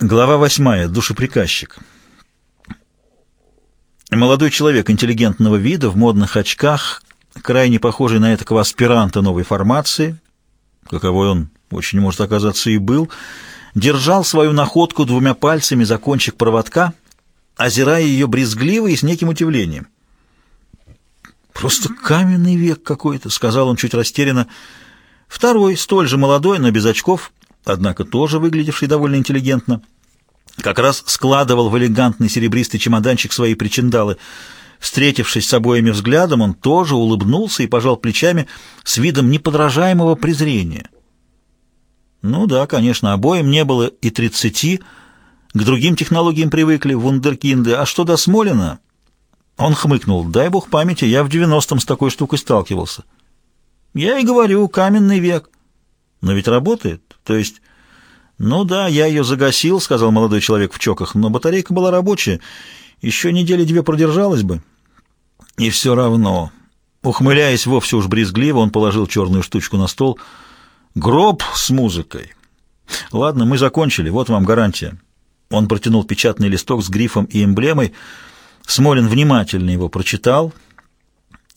Глава восьмая. Душеприказчик. Молодой человек интеллигентного вида, в модных очках, крайне похожий на этого аспиранта новой формации, каковой он очень может оказаться и был, держал свою находку двумя пальцами за кончик проводка, озирая ее брезгливо и с неким удивлением. «Просто каменный век какой-то», — сказал он чуть растерянно. Второй, столь же молодой, но без очков, однако тоже выглядевший довольно интеллигентно, как раз складывал в элегантный серебристый чемоданчик свои причиндалы. Встретившись с обоими взглядом, он тоже улыбнулся и пожал плечами с видом неподражаемого презрения. Ну да, конечно, обоим не было и тридцати, к другим технологиям привыкли, вундеркинды, а что до Смолина? Он хмыкнул, дай бог памяти, я в девяностом с такой штукой сталкивался. Я и говорю, каменный век. Но ведь работает, то есть... «Ну да, я ее загасил», — сказал молодой человек в чоках, «но батарейка была рабочая. Еще недели две продержалась бы». «И все равно...» Ухмыляясь вовсе уж брезгливо, он положил черную штучку на стол. «Гроб с музыкой». «Ладно, мы закончили, вот вам гарантия». Он протянул печатный листок с грифом и эмблемой. Смолин внимательно его прочитал.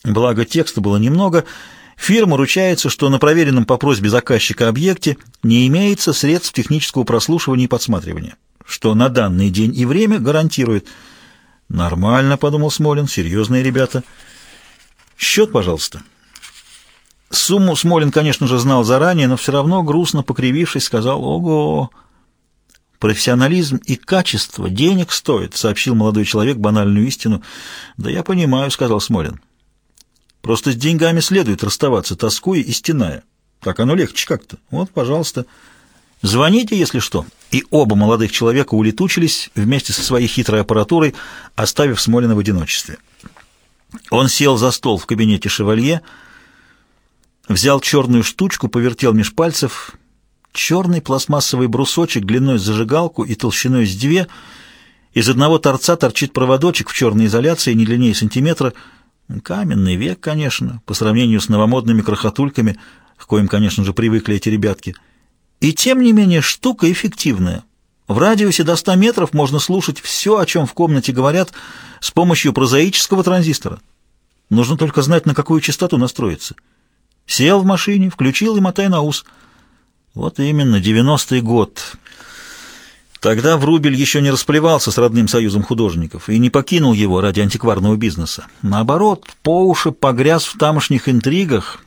Благо текста было немного — Фирма ручается, что на проверенном по просьбе заказчика объекте не имеется средств технического прослушивания и подсматривания, что на данный день и время гарантирует. «Нормально», — подумал Смолин, — «серьезные ребята». «Счет, пожалуйста». Сумму Смолин, конечно же, знал заранее, но все равно, грустно покривившись, сказал «Ого!» «Профессионализм и качество денег стоит», — сообщил молодой человек банальную истину. «Да я понимаю», — сказал Смолин. Просто с деньгами следует расставаться, тоскуя и стеная. Так оно легче как-то. Вот, пожалуйста. Звоните, если что. И оба молодых человека улетучились вместе со своей хитрой аппаратурой, оставив Смолина в одиночестве. Он сел за стол в кабинете шевалье, взял черную штучку, повертел меж пальцев. Черный пластмассовый брусочек длиной с зажигалку и толщиной с две. Из одного торца торчит проводочек в черной изоляции, не длиннее сантиметра — Каменный век, конечно, по сравнению с новомодными крохотульками, к коим, конечно же, привыкли эти ребятки. И тем не менее штука эффективная. В радиусе до 100 метров можно слушать все, о чем в комнате говорят, с помощью прозаического транзистора. Нужно только знать, на какую частоту настроиться. Сел в машине, включил и мотай на ус. Вот именно, 90-й год. Тогда Врубель еще не расплевался с родным союзом художников и не покинул его ради антикварного бизнеса. Наоборот, по уши погряз в тамошних интригах,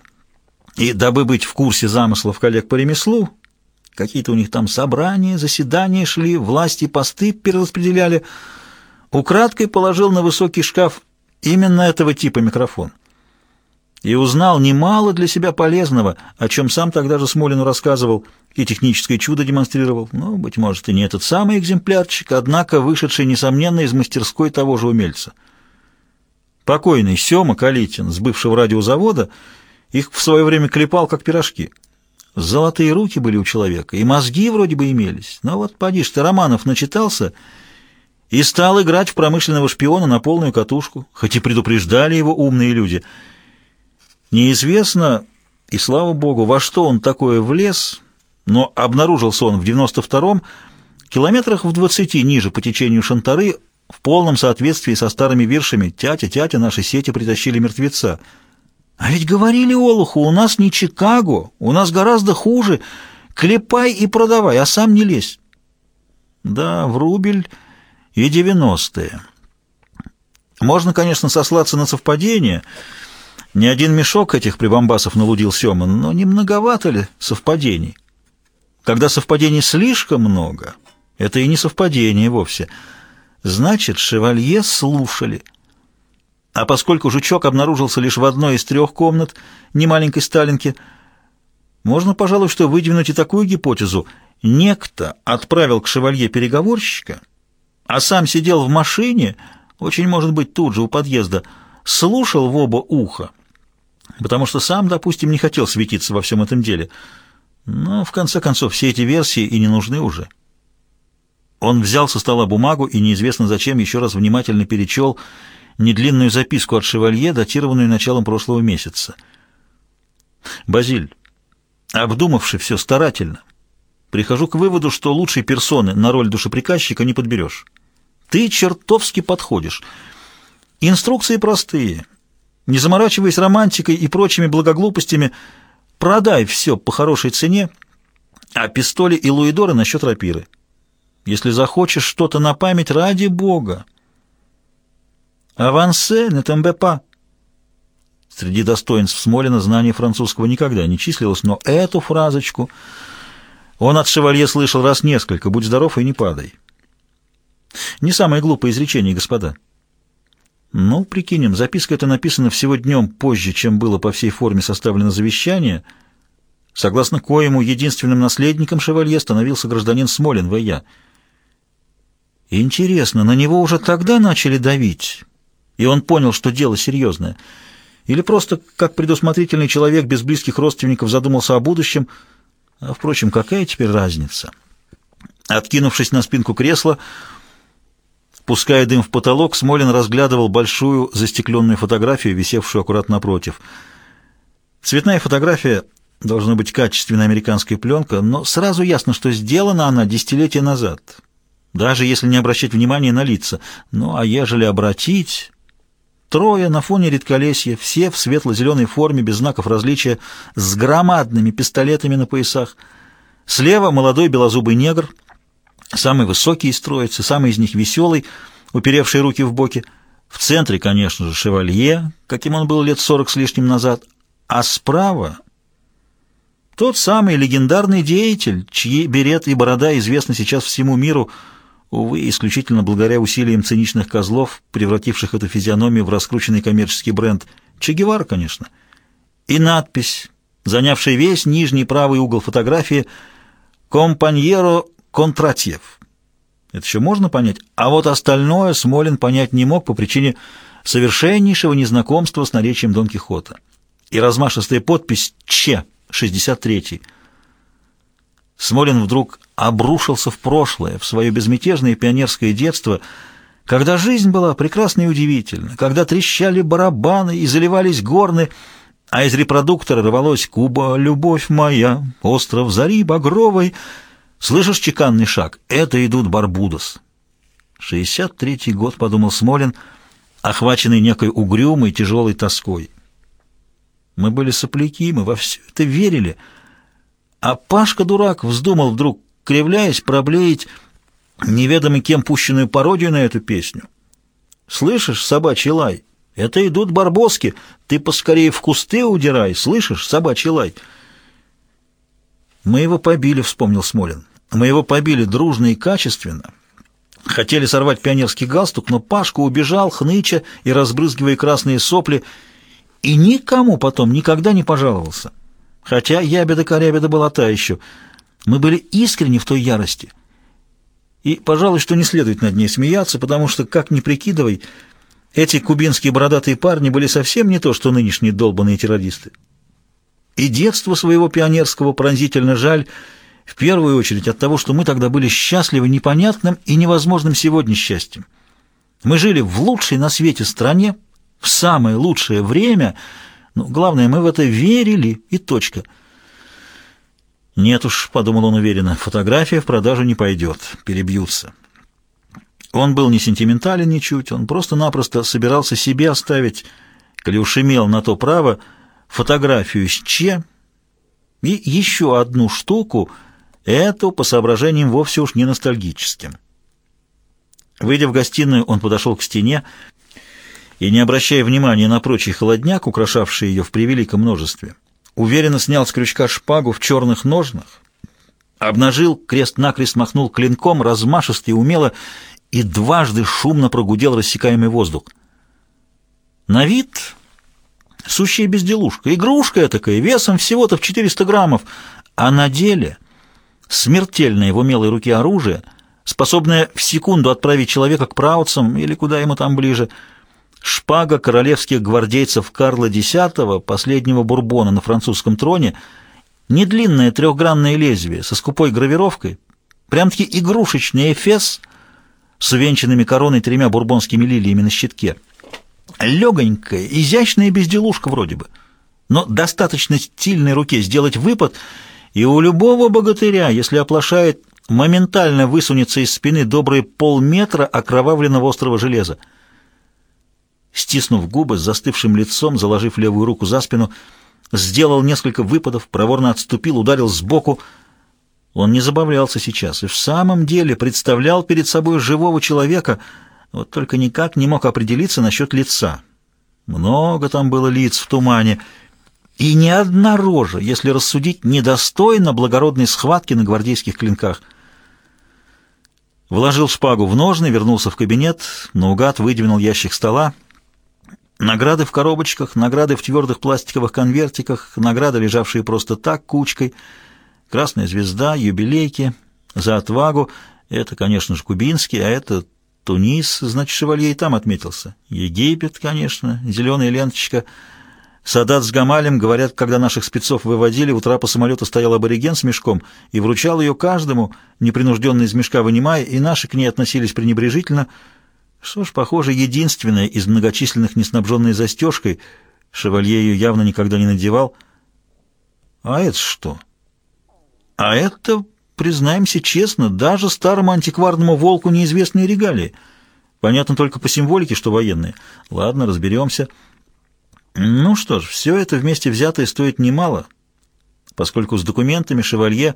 и, дабы быть в курсе замыслов коллег по ремеслу, какие-то у них там собрания, заседания шли, власти посты перераспределяли, украдкой положил на высокий шкаф именно этого типа микрофон и узнал немало для себя полезного, о чем сам тогда же Смолину рассказывал и техническое чудо демонстрировал. Ну, быть может, и не этот самый экземплярчик, однако вышедший, несомненно, из мастерской того же умельца. Покойный Сема Калитин с бывшего радиозавода их в свое время клепал, как пирожки. Золотые руки были у человека, и мозги вроде бы имелись. Но вот, поди ты, Романов начитался и стал играть в промышленного шпиона на полную катушку, хоть и предупреждали его умные люди — Неизвестно, и слава богу, во что он такое влез, но обнаружился он в 92-м, километрах в 20 ниже по течению Шантары, в полном соответствии со старыми виршами «Тятя, тятя, наши сети притащили мертвеца». А ведь говорили Олуху, у нас не Чикаго, у нас гораздо хуже. Клепай и продавай, а сам не лезь. Да, в рубль и девяностые. Можно, конечно, сослаться на совпадение — ни один мешок этих прибамбасов налудил Сема, но не многовато ли совпадений? Когда совпадений слишком много, это и не совпадение вовсе. Значит, шевалье слушали. А поскольку жучок обнаружился лишь в одной из трех комнат немаленькой Сталинки, можно, пожалуй, что выдвинуть и такую гипотезу. Некто отправил к шевалье переговорщика, а сам сидел в машине, очень может быть тут же у подъезда, слушал в оба уха, потому что сам, допустим, не хотел светиться во всем этом деле. Но, в конце концов, все эти версии и не нужны уже. Он взял со стола бумагу и неизвестно зачем еще раз внимательно перечел недлинную записку от шевалье, датированную началом прошлого месяца. «Базиль, обдумавши все старательно, прихожу к выводу, что лучшей персоны на роль душеприказчика не подберешь. Ты чертовски подходишь. Инструкции простые. Не заморачиваясь романтикой и прочими благоглупостями, продай все по хорошей цене, а пистоли и луидоры насчет рапиры. Если захочешь что-то на память, ради бога. «Авансе, не тембепа». Среди достоинств Смолина знание французского никогда не числилось, но эту фразочку он от шевалье слышал раз несколько «Будь здоров и не падай». Не самое глупое изречение, господа. Ну, прикинем, записка эта написана всего днем позже, чем было по всей форме составлено завещание, согласно коему единственным наследником шевалье становился гражданин Смолин В.Я. Интересно, на него уже тогда начали давить, и он понял, что дело серьезное, или просто, как предусмотрительный человек без близких родственников, задумался о будущем, а, впрочем, какая теперь разница? Откинувшись на спинку кресла, Пуская дым в потолок, Смолин разглядывал большую застекленную фотографию, висевшую аккуратно напротив. Цветная фотография, должна быть качественная американская пленка, но сразу ясно, что сделана она десятилетия назад, даже если не обращать внимания на лица. Ну, а ежели обратить... Трое на фоне редколесья, все в светло-зеленой форме, без знаков различия, с громадными пистолетами на поясах. Слева молодой белозубый негр — Самый высокий из троицы, самый из них веселый, уперевший руки в боки. В центре, конечно же, шевалье, каким он был лет сорок с лишним назад, а справа тот самый легендарный деятель, чьи берет и борода известны сейчас всему миру, увы, исключительно благодаря усилиям циничных козлов, превративших эту физиономию в раскрученный коммерческий бренд. Че Гевара, конечно. И надпись, занявшая весь нижний правый угол фотографии «Компаньеро Контратьев. Это еще можно понять, а вот остальное Смолин понять не мог по причине совершеннейшего незнакомства с наречием Дон Кихота. И размашистая подпись «Че» 63-й. Смолин вдруг обрушился в прошлое, в свое безмятежное пионерское детство, когда жизнь была прекрасна и удивительна, когда трещали барабаны и заливались горны, а из репродуктора рвалось «Куба, любовь моя, остров зари багровой», Слышишь чеканный шаг? Это идут Барбудос. Шестьдесят третий год, подумал Смолин, охваченный некой угрюмой, тяжелой тоской. Мы были сопляки, мы во все это верили. А Пашка-дурак вздумал вдруг, кривляясь, проблеять неведомо кем пущенную пародию на эту песню. «Слышишь, собачий лай? Это идут барбоски. Ты поскорее в кусты удирай, слышишь, собачий лай?» «Мы его побили», — вспомнил Смолин. Мы его побили дружно и качественно. Хотели сорвать пионерский галстук, но Пашка убежал, хныча и разбрызгивая красные сопли, и никому потом никогда не пожаловался. Хотя ябеда-корябеда была та еще. Мы были искренни в той ярости. И, пожалуй, что не следует над ней смеяться, потому что, как ни прикидывай, эти кубинские бородатые парни были совсем не то, что нынешние долбанные террористы. И детство своего пионерского пронзительно жаль — в первую очередь от того, что мы тогда были счастливы непонятным и невозможным сегодня счастьем. Мы жили в лучшей на свете стране, в самое лучшее время, но главное, мы в это верили, и точка. «Нет уж», — подумал он уверенно, — «фотография в продажу не пойдет, перебьются». Он был не сентиментален ничуть, он просто-напросто собирался себе оставить, коли уж имел на то право, фотографию с Че и еще одну штуку — Эту по соображениям вовсе уж не ностальгическим. Выйдя в гостиную, он подошел к стене и, не обращая внимания на прочий холодняк, украшавший ее в превеликом множестве, уверенно снял с крючка шпагу в черных ножнах, обнажил, крест-накрест махнул клинком, размашисто и умело, и дважды шумно прогудел рассекаемый воздух. На вид сущая безделушка, игрушка такая, весом всего-то в 400 граммов, а на деле смертельное в умелой руке оружие, способное в секунду отправить человека к праутцам или куда ему там ближе. Шпага королевских гвардейцев Карла X, последнего бурбона на французском троне, недлинное трехгранное лезвие со скупой гравировкой, прям-таки игрушечный эфес с увенчанными короной тремя бурбонскими лилиями на щитке. Легонькая, изящная безделушка вроде бы, но достаточно стильной руке сделать выпад — И у любого богатыря, если оплошает, моментально высунется из спины добрые полметра окровавленного острого железа. Стиснув губы, с застывшим лицом, заложив левую руку за спину, сделал несколько выпадов, проворно отступил, ударил сбоку. Он не забавлялся сейчас и в самом деле представлял перед собой живого человека, вот только никак не мог определиться насчет лица. Много там было лиц в тумане, и ни одна рожа, если рассудить, недостойна благородной схватки на гвардейских клинках. Вложил шпагу в ножны, вернулся в кабинет, наугад выдвинул ящик стола. Награды в коробочках, награды в твердых пластиковых конвертиках, награды, лежавшие просто так, кучкой. Красная звезда, юбилейки, за отвагу. Это, конечно же, кубинский, а это Тунис, значит, шевалье и там отметился. Египет, конечно, зеленая ленточка. Садат с Гамалем, говорят, когда наших спецов выводили, у трапа самолета стоял абориген с мешком и вручал ее каждому, непринужденно из мешка вынимая, и наши к ней относились пренебрежительно. Что ж, похоже, единственная из многочисленных неснабженной застежкой, шевалье ее явно никогда не надевал. А это что? А это признаемся честно, даже старому антикварному волку неизвестные регалии. Понятно только по символике, что военные. Ладно, разберемся. Ну что ж, все это вместе взятое стоит немало, поскольку с документами шевалье,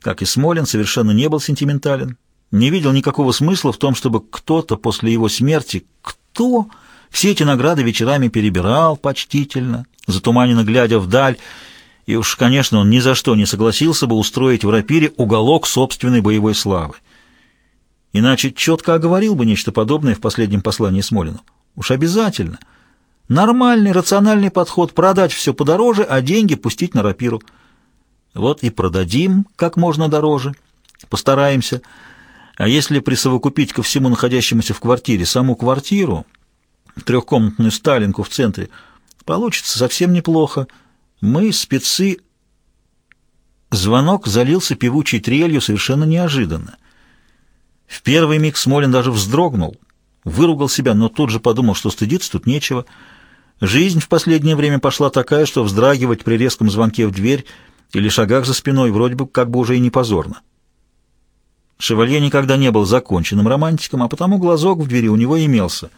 как и Смолин, совершенно не был сентиментален. Не видел никакого смысла в том, чтобы кто-то после его смерти, кто, все эти награды вечерами перебирал почтительно, затуманенно глядя вдаль, и уж, конечно, он ни за что не согласился бы устроить в рапире уголок собственной боевой славы. Иначе четко оговорил бы нечто подобное в последнем послании Смолину. Уж обязательно. Нормальный, рациональный подход — продать все подороже, а деньги пустить на рапиру. Вот и продадим как можно дороже. Постараемся. А если присовокупить ко всему находящемуся в квартире саму квартиру, трехкомнатную сталинку в центре, получится совсем неплохо. Мы, спецы... Звонок залился певучей трелью совершенно неожиданно. В первый миг Смолин даже вздрогнул, выругал себя, но тут же подумал, что стыдиться тут нечего. Жизнь в последнее время пошла такая, что вздрагивать при резком звонке в дверь или шагах за спиной вроде бы как бы уже и не позорно. Шевалье никогда не был законченным романтиком, а потому глазок в двери у него имелся.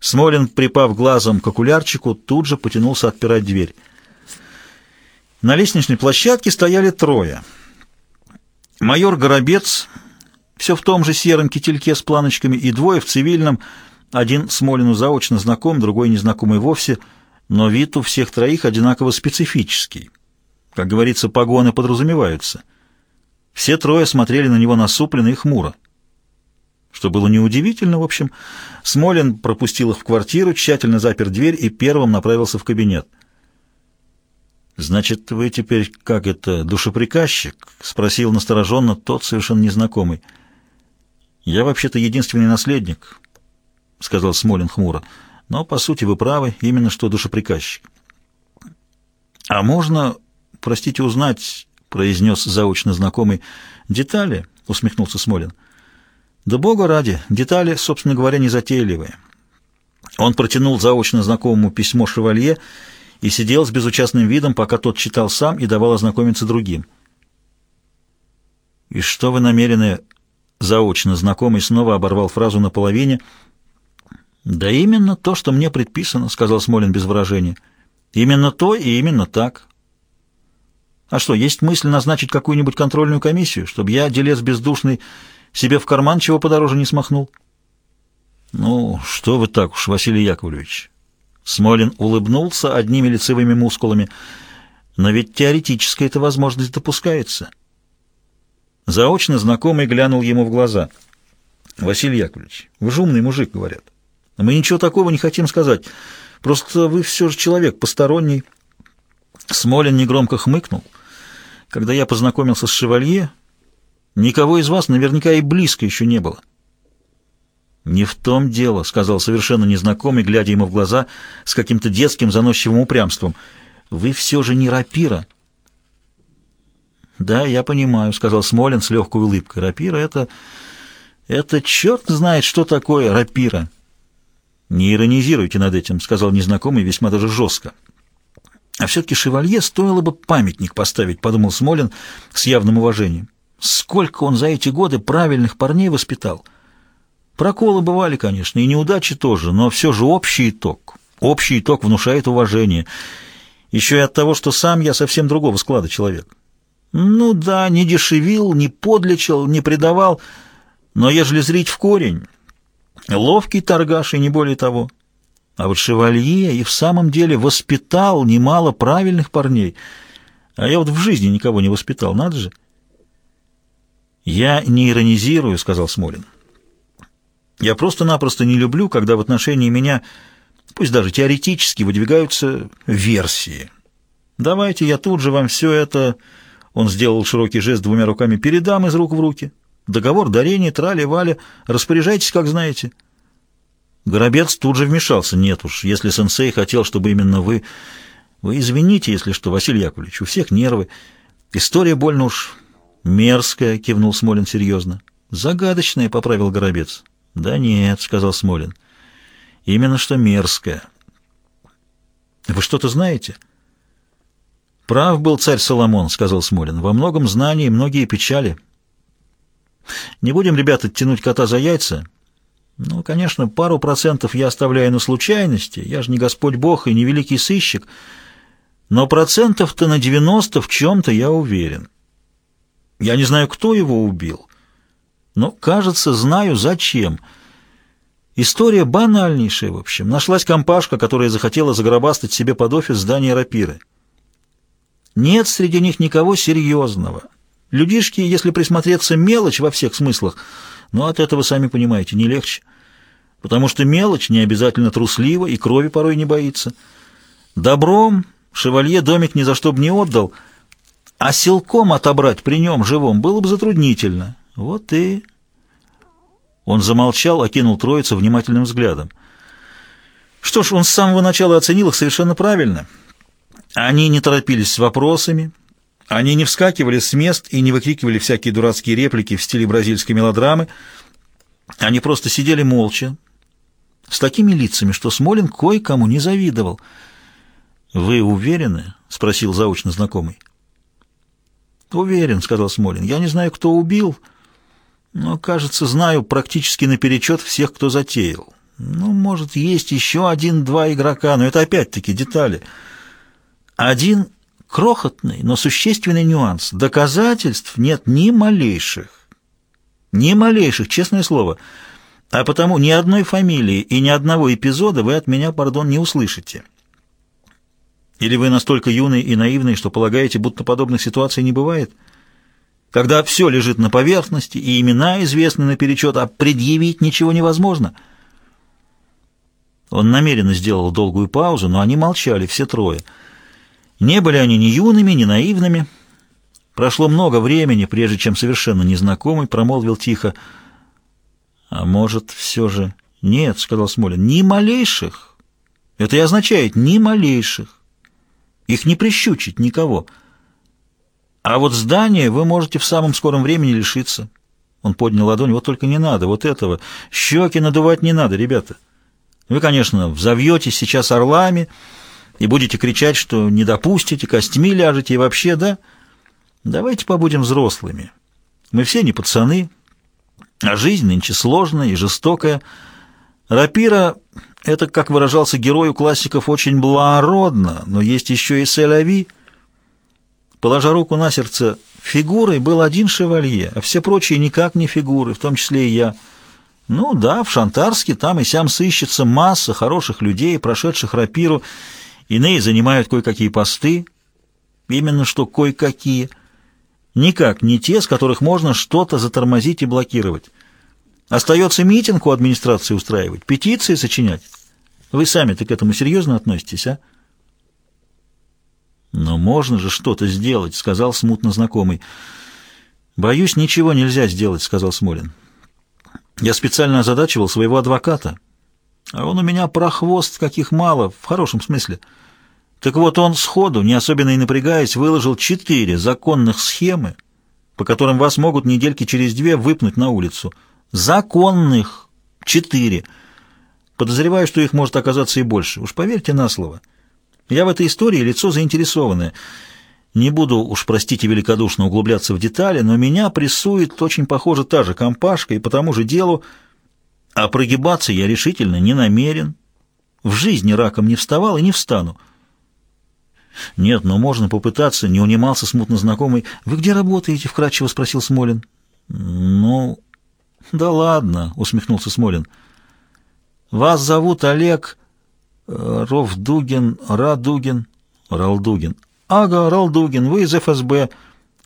Смолин, припав глазом к окулярчику, тут же потянулся отпирать дверь. На лестничной площадке стояли трое. Майор Горобец, все в том же сером кительке с планочками, и двое в цивильном, один Смолину заочно знаком, другой незнакомый вовсе, но вид у всех троих одинаково специфический. Как говорится, погоны подразумеваются. Все трое смотрели на него насупленно и хмуро. Что было неудивительно, в общем, Смолин пропустил их в квартиру, тщательно запер дверь и первым направился в кабинет. «Значит, вы теперь, как это, душеприказчик?» — спросил настороженно тот совершенно незнакомый. «Я вообще-то единственный наследник», — сказал Смолин хмуро. «Но, по сути, вы правы, именно что душеприказчик». «А можно, простите, узнать...» — произнес заочно знакомый. «Детали?» — усмехнулся Смолин. «Да бога ради, детали, собственно говоря, незатейливые». Он протянул заочно знакомому письмо шевалье и сидел с безучастным видом, пока тот читал сам и давал ознакомиться другим. «И что вы намерены...» Заочно знакомый снова оборвал фразу наполовине. «Да именно то, что мне предписано», — сказал Смолин без выражения. «Именно то и именно так». «А что, есть мысль назначить какую-нибудь контрольную комиссию, чтобы я, делец бездушный, себе в карман чего подороже не смахнул?» «Ну, что вы так уж, Василий Яковлевич?» Смолин улыбнулся одними лицевыми мускулами. Но ведь теоретически эта возможность допускается. Заочно знакомый глянул ему в глаза. «Василий Яковлевич, вы же умный мужик, говорят. Мы ничего такого не хотим сказать. Просто вы все же человек посторонний». Смолин негромко хмыкнул. «Когда я познакомился с шевалье, никого из вас наверняка и близко еще не было. «Не в том дело», — сказал совершенно незнакомый, глядя ему в глаза с каким-то детским заносчивым упрямством. «Вы все же не рапира». «Да, я понимаю», — сказал Смолин с легкой улыбкой. «Рапира — это... это черт знает, что такое рапира». «Не иронизируйте над этим», — сказал незнакомый весьма даже жестко. А все-таки шевалье стоило бы памятник поставить, подумал Смолин с явным уважением. Сколько он за эти годы правильных парней воспитал. Проколы бывали, конечно, и неудачи тоже, но все же общий итог. Общий итог внушает уважение. Еще и от того, что сам я совсем другого склада человек. Ну да, не дешевил, не подлечил, не предавал, но ежели зрить в корень, ловкий торгаш и не более того. А вот шевалье и в самом деле воспитал немало правильных парней. А я вот в жизни никого не воспитал, надо же. «Я не иронизирую», — сказал Смолин. «Я просто-напросто не люблю, когда в отношении меня, пусть даже теоретически, выдвигаются версии. Давайте я тут же вам все это...» Он сделал широкий жест двумя руками. «Передам из рук в руки. Договор дарения, трали-вали. Распоряжайтесь, как знаете». Горобец тут же вмешался. «Нет уж, если сенсей хотел, чтобы именно вы... Вы извините, если что, Василий Яковлевич, у всех нервы. История больно уж мерзкая», — кивнул Смолин серьезно. «Загадочная», — поправил Горобец. «Да нет», — сказал Смолин. «Именно что мерзкая». «Вы что-то знаете?» «Прав был царь Соломон», — сказал Смолин. «Во многом знании многие печали». «Не будем, ребята, тянуть кота за яйца». Ну, конечно, пару процентов я оставляю на случайности, я же не Господь Бог и не великий сыщик, но процентов-то на 90 в чем-то я уверен. Я не знаю, кто его убил, но, кажется, знаю, зачем. История банальнейшая, в общем. Нашлась компашка, которая захотела загробастать себе под офис здание рапиры. Нет среди них никого серьезного. Людишки, если присмотреться, мелочь во всех смыслах — но от этого, сами понимаете, не легче. Потому что мелочь не обязательно труслива и крови порой не боится. Добром шевалье домик ни за что бы не отдал, а силком отобрать при нем живом было бы затруднительно. Вот и... Он замолчал, окинул троицу внимательным взглядом. Что ж, он с самого начала оценил их совершенно правильно. Они не торопились с вопросами, они не вскакивали с мест и не выкрикивали всякие дурацкие реплики в стиле бразильской мелодрамы. Они просто сидели молча, с такими лицами, что Смолин кое-кому не завидовал. «Вы уверены?» — спросил заочно знакомый. «Уверен», — сказал Смолин. «Я не знаю, кто убил, но, кажется, знаю практически наперечет всех, кто затеял. Ну, может, есть еще один-два игрока, но это опять-таки детали. Один крохотный, но существенный нюанс. Доказательств нет ни малейших. Ни малейших, честное слово. А потому ни одной фамилии и ни одного эпизода вы от меня, пардон, не услышите. Или вы настолько юный и наивный, что полагаете, будто подобных ситуаций не бывает? Когда все лежит на поверхности, и имена известны наперечет, а предъявить ничего невозможно. Он намеренно сделал долгую паузу, но они молчали, все трое — не были они ни юными, ни наивными. Прошло много времени, прежде чем совершенно незнакомый промолвил тихо. «А может, все же...» «Нет», — сказал Смолин, — «ни малейших». Это и означает «ни малейших». Их не прищучить никого. А вот здание вы можете в самом скором времени лишиться. Он поднял ладонь. Вот только не надо, вот этого. Щеки надувать не надо, ребята. Вы, конечно, взовьетесь сейчас орлами и будете кричать, что не допустите, костьми ляжете и вообще, да? Давайте побудем взрослыми. Мы все не пацаны, а жизнь нынче сложная и жестокая. Рапира — это, как выражался герой у классиков, очень благородно, но есть еще и селяви. Положа руку на сердце, фигурой был один шевалье, а все прочие никак не фигуры, в том числе и я. Ну да, в Шантарске там и сям сыщется масса хороших людей, прошедших рапиру, Иные занимают кое-какие посты, именно что кое-какие. Никак не те, с которых можно что-то затормозить и блокировать. Остается митинг у администрации устраивать, петиции сочинять. Вы сами-то к этому серьезно относитесь, а? «Но можно же что-то сделать», — сказал смутно знакомый. «Боюсь, ничего нельзя сделать», — сказал Смолин. «Я специально озадачивал своего адвоката». А он у меня прохвост, каких мало, в хорошем смысле. Так вот он сходу, не особенно и напрягаясь, выложил четыре законных схемы, по которым вас могут недельки через две выпнуть на улицу. Законных! Четыре! Подозреваю, что их может оказаться и больше. Уж поверьте на слово. Я в этой истории лицо заинтересованное. Не буду уж, простите, великодушно углубляться в детали, но меня прессует очень похоже та же компашка и по тому же делу, а прогибаться я решительно не намерен. В жизни раком не вставал и не встану. Нет, но можно попытаться, не унимался смутно знакомый. «Вы где работаете?» — вкратчиво спросил Смолин. «Ну, да ладно», — усмехнулся Смолин. «Вас зовут Олег э, Ровдугин, Радугин, Ралдугин. Ага, Ралдугин, вы из ФСБ.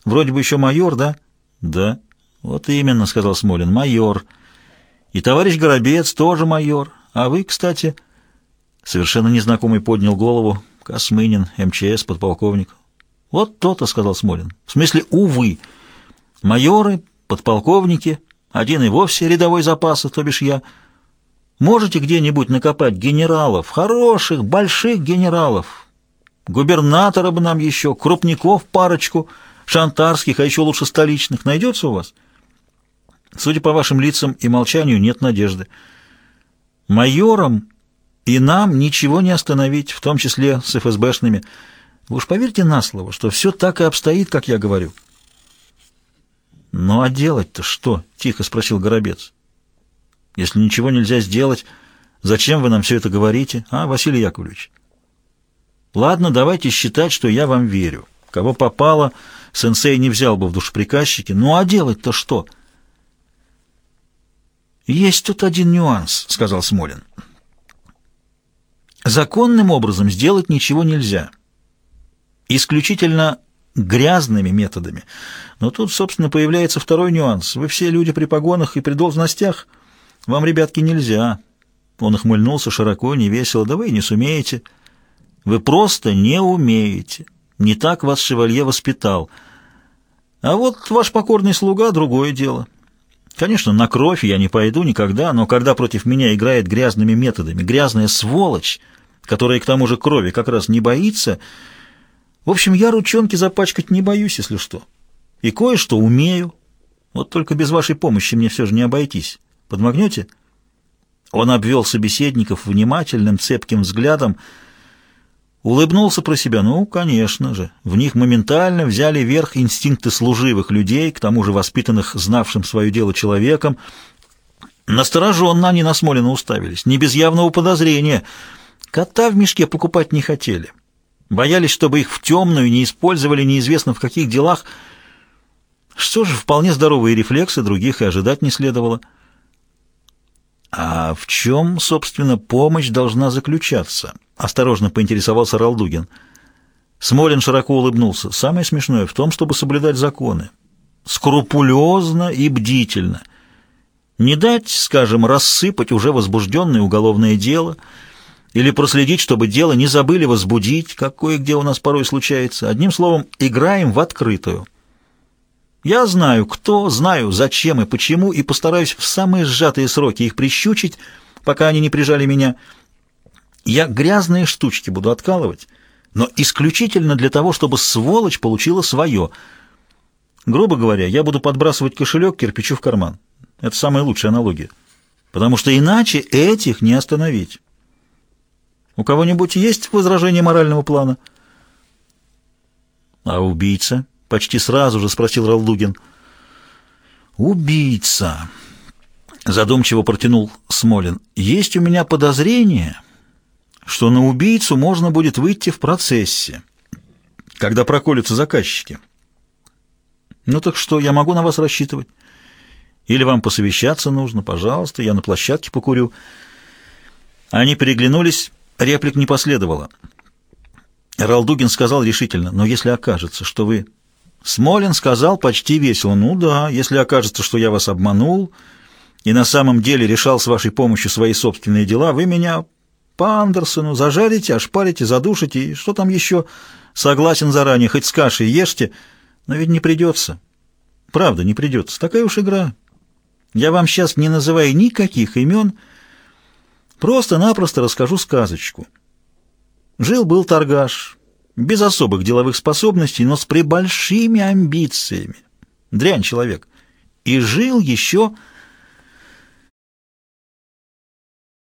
Вроде бы еще майор, да?» «Да». «Вот именно», — сказал Смолин, — «майор. И товарищ Горобец тоже майор. А вы, кстати...» Совершенно незнакомый поднял голову. Космынин, МЧС, подполковник. Вот то-то, сказал Смолин. В смысле, увы. Майоры, подполковники, один и вовсе рядовой запаса, то бишь я. Можете где-нибудь накопать генералов, хороших, больших генералов? Губернатора бы нам еще, крупников парочку, шантарских, а еще лучше столичных. Найдется у вас? Судя по вашим лицам и молчанию, нет надежды. Майором и нам ничего не остановить, в том числе с ФСБшными. Вы уж поверьте на слово, что все так и обстоит, как я говорю. «Ну а делать-то что?» — тихо спросил Горобец. «Если ничего нельзя сделать, зачем вы нам все это говорите, а, Василий Яковлевич?» «Ладно, давайте считать, что я вам верю. Кого попало, сенсей не взял бы в душеприказчики. Ну а делать-то что?» «Есть тут один нюанс», — сказал Смолин. Законным образом сделать ничего нельзя. Исключительно грязными методами. Но тут, собственно, появляется второй нюанс. Вы все люди при погонах и при должностях. Вам, ребятки, нельзя. Он охмыльнулся широко, невесело. Да вы не сумеете. Вы просто не умеете. Не так вас шевалье воспитал. А вот ваш покорный слуга — другое дело. Конечно, на кровь я не пойду никогда, но когда против меня играет грязными методами, грязная сволочь — которая к тому же крови как раз не боится. В общем, я ручонки запачкать не боюсь, если что. И кое-что умею. Вот только без вашей помощи мне все же не обойтись. Подмогнете?» Он обвел собеседников внимательным, цепким взглядом, улыбнулся про себя. «Ну, конечно же, в них моментально взяли верх инстинкты служивых людей, к тому же воспитанных, знавшим свое дело человеком. Настороженно они на Смолина уставились, не без явного подозрения — Кота в мешке покупать не хотели. Боялись, чтобы их в темную не использовали неизвестно в каких делах. Что же, вполне здоровые рефлексы, других и ожидать не следовало. «А в чем, собственно, помощь должна заключаться?» — осторожно поинтересовался Ралдугин. Смолин широко улыбнулся. «Самое смешное в том, чтобы соблюдать законы. Скрупулезно и бдительно. Не дать, скажем, рассыпать уже возбужденное уголовное дело — или проследить, чтобы дело не забыли возбудить, как кое-где у нас порой случается. Одним словом, играем в открытую. Я знаю, кто, знаю, зачем и почему, и постараюсь в самые сжатые сроки их прищучить, пока они не прижали меня. Я грязные штучки буду откалывать, но исключительно для того, чтобы сволочь получила свое. Грубо говоря, я буду подбрасывать кошелек кирпичу в карман. Это самая лучшая аналогия. Потому что иначе этих не остановить. У кого-нибудь есть возражение морального плана? — А убийца? — почти сразу же спросил Ралдугин. — Убийца! — задумчиво протянул Смолин. — Есть у меня подозрение, что на убийцу можно будет выйти в процессе, когда проколются заказчики. — Ну так что, я могу на вас рассчитывать? Или вам посовещаться нужно? Пожалуйста, я на площадке покурю. Они переглянулись Реплик не последовало. Ралдугин сказал решительно, но если окажется, что вы... Смолин сказал почти весело, ну да, если окажется, что я вас обманул и на самом деле решал с вашей помощью свои собственные дела, вы меня по Андерсону зажарите, ошпарите, задушите, и что там еще? Согласен заранее, хоть с кашей ешьте, но ведь не придется. Правда, не придется. Такая уж игра. Я вам сейчас не называю никаких имен, — Просто-напросто расскажу сказочку. Жил-был торгаш, без особых деловых способностей, но с прибольшими амбициями. Дрянь человек. И жил еще